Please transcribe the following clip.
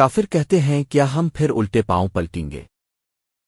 کافر کہتے ہیں کیا ہم پھر الٹے پاؤں پلٹیں گے؟